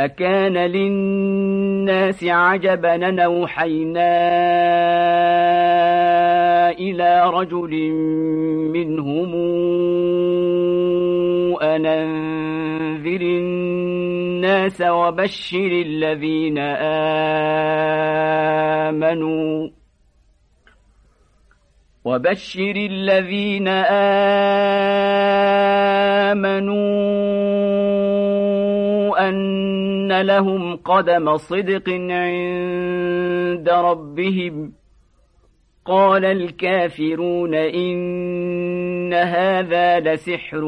أكان للناس عجبا نوحينا إلى رجل منهم أن أنذر الناس وبشر الذين آمنوا. وبشر الذين آمنوا أن لهم قدم صدق عند ربهم قال الكافرون إن هذا لسحر